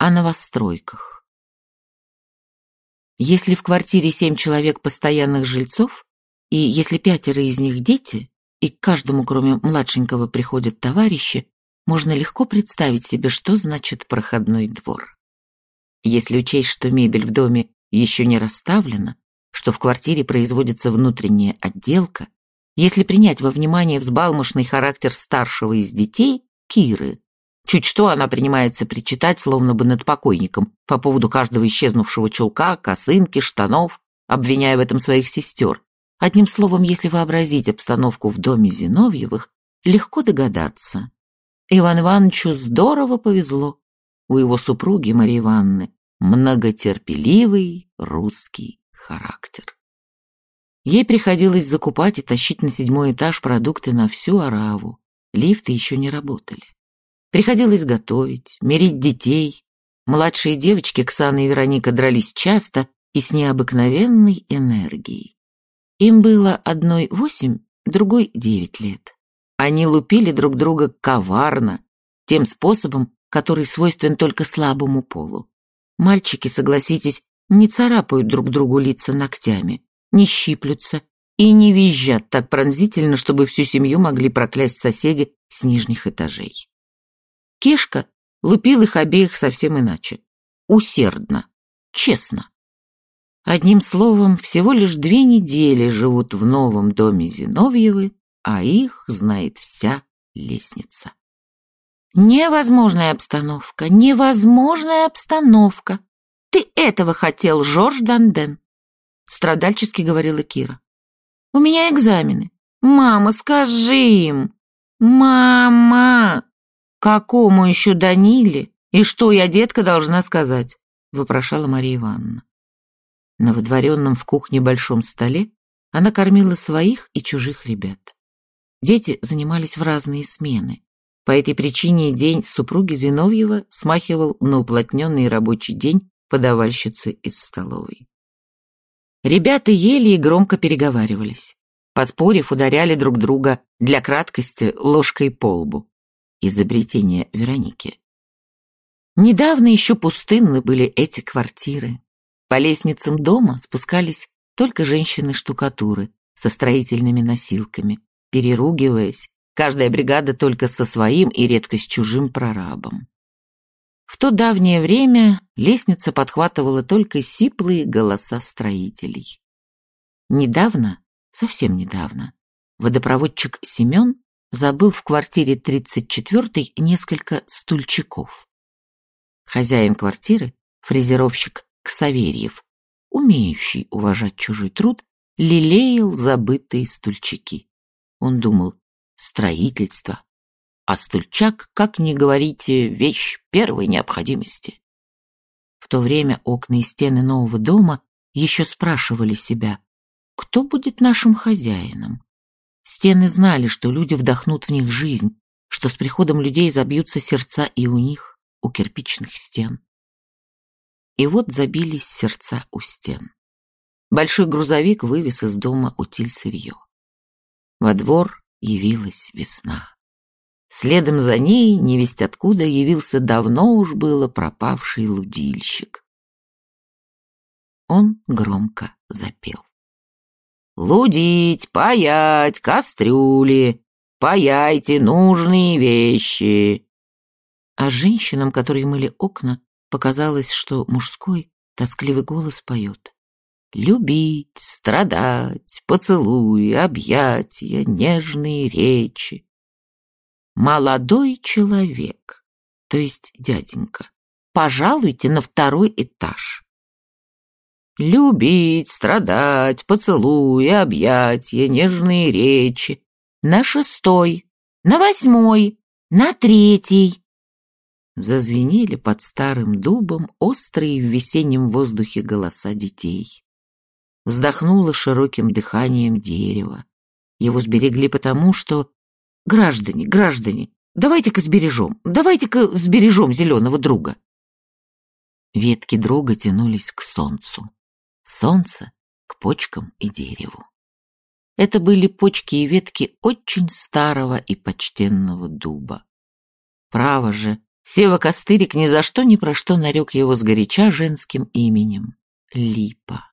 о новостройках. Если в квартире семь человек постоянных жильцов, и если пятеро из них дети, и к каждому, кроме младшенького, приходят товарищи, можно легко представить себе, что значит проходной двор. Если учесть, что мебель в доме еще не расставлена, что в квартире производится внутренняя отделка, если принять во внимание взбалмошный характер старшего из детей, Киры, чуть что она принимается причитать, словно бы над покойником, по поводу каждого исчезнувшего чулка, косынки, штанов, обвиняя в этом своих сестер. Одним словом, если вообразить обстановку в доме Зиновьевых, легко догадаться. Иван Ивановичу здорово повезло. У его супруги Марии Ивановны многотерпеливый русский характер. Ей приходилось закупать и тащить на седьмой этаж продукты на всю ораву. Лифты еще не работали. Приходилось готовить, мерить детей. Младшие девочки Ксана и Вероника дрались часто и с необыкновенной энергией. Им было одной восемь, другой девять лет. Они лупили друг друга коварно, тем способом, который свойствен только слабому полу. Мальчики, согласитесь, не царапают друг другу лица ногтями, не щиплются и не визжат так пронзительно, чтобы всю семью могли проклясть соседи с нижних этажей. Кешка лупил их обеих совсем иначе. Усердно, честно. Одним словом, всего лишь две недели живут в новом доме Зиновьевы, а их знает вся лестница. Невозможная обстановка, невозможная обстановка. Ты этого хотел, Жорж Данден страдальчески говорила Кира. У меня экзамены. Мама, скажи им. Мама! Какому еще Даниле? И что я, детка, должна сказать? Вопрошала Мария Ивановна. На выдворенном в кухне большом столе она кормила своих и чужих ребят. Дети занимались в разные смены. По этой причине день супруги Зиновьева смахивал на уплотненный рабочий день подавальщицы из столовой. Ребята ели и громко переговаривались. Поспорив, ударяли друг друга для краткости ложкой по лбу. Изобретение Вероники. Недавно еще пустынны были эти квартиры. По лестницам дома спускались только женщины-штукатуры со строительными носилками, переругиваясь, каждая бригада только со своим и редко с чужим прорабом. В то давнее время лестница подхватывала только сиплые голоса строителей. Недавно, совсем недавно, водопроводчик Семен забыл в квартире 34-й несколько стульчиков. Хозяин квартиры, фрезеровщик Ксаверьев, умеющий уважать чужой труд, лелеял забытые стульчики. Он думал, строительство, а стульчак, как ни говорите, вещь первой необходимости. В то время окна и стены нового дома еще спрашивали себя, кто будет нашим хозяином. Стены знали, что люди вдохнут в них жизнь, что с приходом людей забьются сердца и у них, у кирпичных стен. И вот забились сердца у стен. Большой грузовик вывез из дома утиль сырье. Во двор явилась весна. Следом за ней, невесть откуда, явился давно уж было пропавший лудильщик. Он громко запел. «Лудить, паять, кастрюли, паяйте нужные вещи!» А женщинам, которые мыли окна, показалось, что мужской тоскливый голос поет. Любить, страдать, поцелуи, объятия, нежные речи молодой человек, то есть дяденька, пожалуйте на второй этаж. Любить, страдать, поцелуи, объятия, нежные речи. На шестой, на восьмой, на третий. Зазвенели под старым дубом острые в весеннем воздухе голоса детей. Вздохнуло широким дыханием дерево. Его сберегли потому, что Граждане, граждане, давайте-ка сбережем, давайте-ка сбережем зеленого друга. Ветки друга тянулись к солнцу. Солнце к почкам и дереву. Это были почки и ветки очень старого и почтенного дуба. Право же, Сева Костырик ни за что ни про что нарек его сгоряча женским именем — Липа.